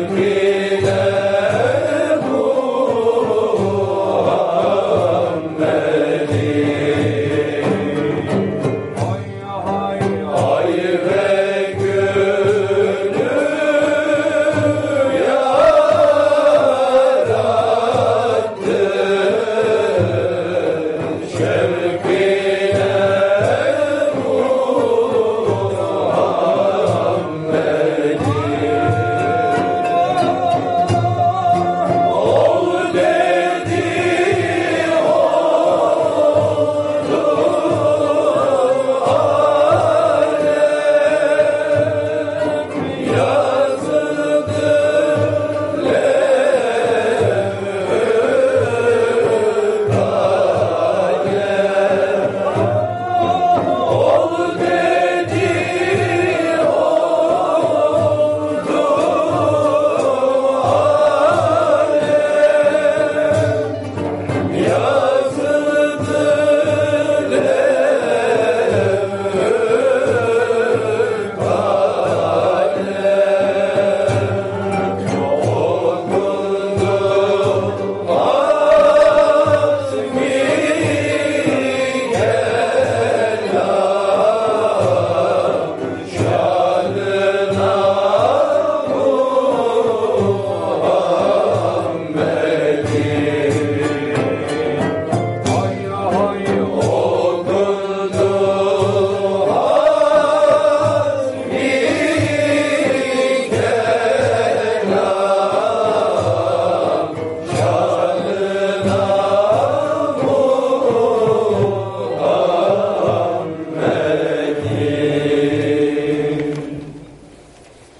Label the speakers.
Speaker 1: you give.